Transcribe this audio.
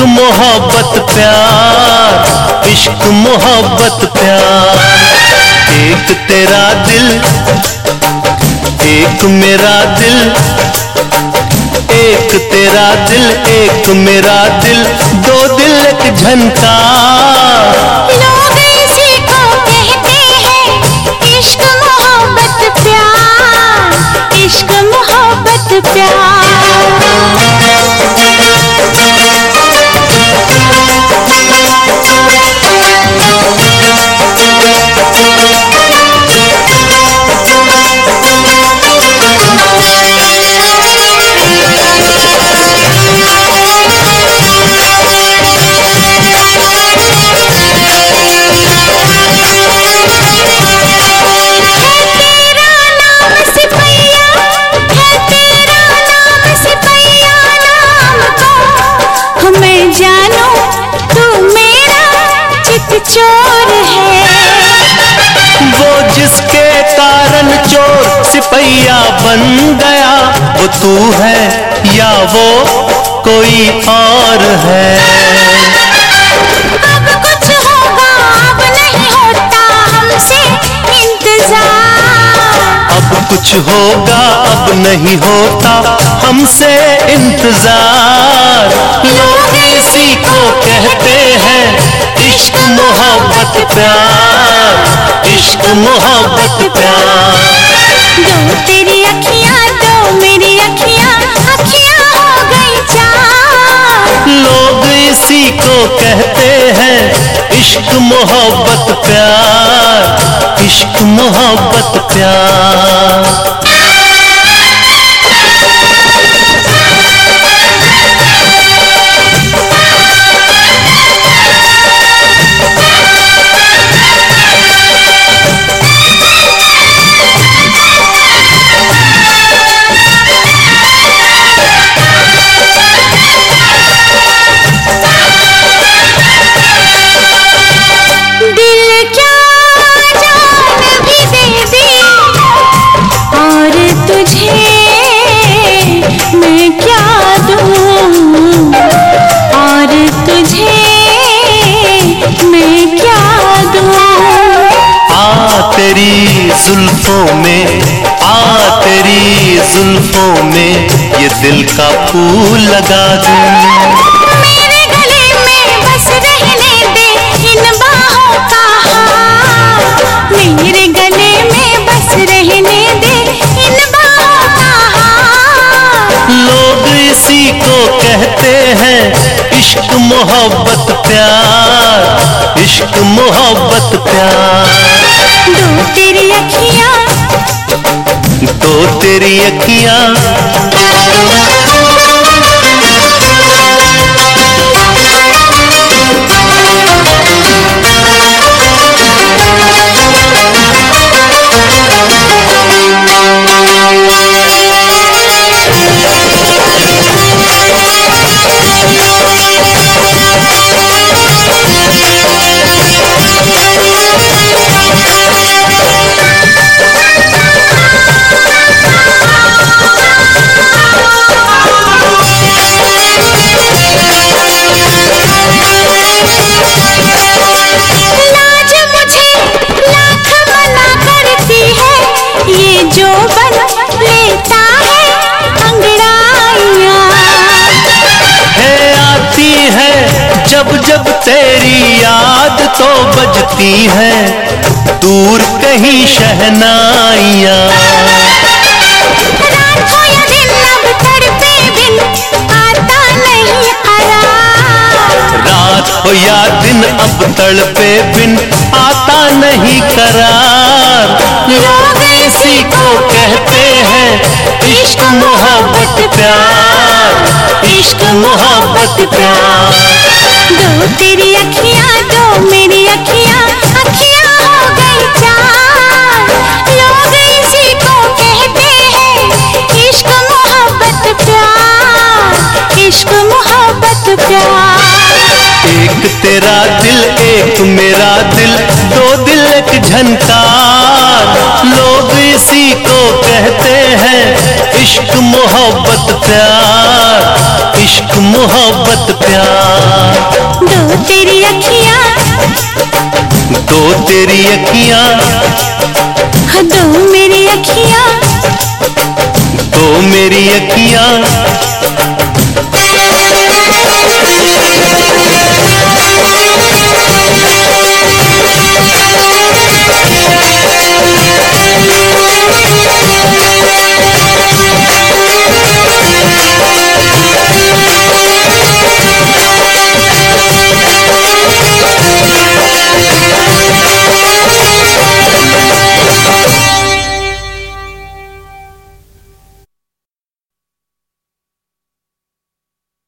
मोहब्बत, प्यार। इश्क, मोहब्बत, प्यार। एक तेरा दिल, एक मेरा दिल। एक तेरा दिल, एक मेरा दिल। दो दिल, एक झनका जिसके कारण चोर सिपैया बन गया वो तू है या वो कोई और है? अब कुछ होगा अब नहीं होता हमसे इंतज़ार। अब कुछ होगा अब नहीं होता हमसे इंतज़ार। लोग इसी को कहते हैं इश्क मोहब्बत प्यार। इश्क मोहब्बत प्यार। दो तेरी अखियाँ दो मेरी अखियाँ अखियाँ हो गई चार। लोग इसी को कहते हैं इश्क मोहब्बत प्यार। इश्क मोहब्बत प्यार। जुल्फों में आ तेरी जुल्फों में ये दिल का फूल लगा दूँ। इश्क मोहब्बत प्यार। इश्क मोहब्बत प्यार। दो तेरी अखियाँ। दो तेरी अखियाँ। जब जब तेरी याद तो बजती है, दूर कहीं शहनाइयाँ। रात हो या दिन, अब तड़पे बिन आता नहीं करार। लोग इसी को कहते हैं, इश्क, मोहब्बत, प्यार। इश्क, मोहब्बत, प्यार। दो तेरी अखियाँ, दो मेरी अखियाँ। इसी को कहते इश्क, मोहब्बत, प्यार। इश्क, मोहब्बत, प्यार। एक तेरा दिल, एक मेरा दिल, दो दिल, एक झनकार। लोग इसी को कहते हैं, इश्क, मोहब्बत, प्यार। इश्क मोहब्बत प्यार। दो तेरी अखियाँ दो तेरी अखियाँ। हाँ दो मेरी अखियाँ। दो मेरी अखियाँ।